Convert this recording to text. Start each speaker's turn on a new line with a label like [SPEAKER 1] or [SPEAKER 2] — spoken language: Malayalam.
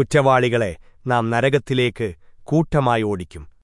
[SPEAKER 1] കുറ്റവാളികളെ നാം നരകത്തിലേക്ക് കൂട്ടമായി ഓടിക്കും.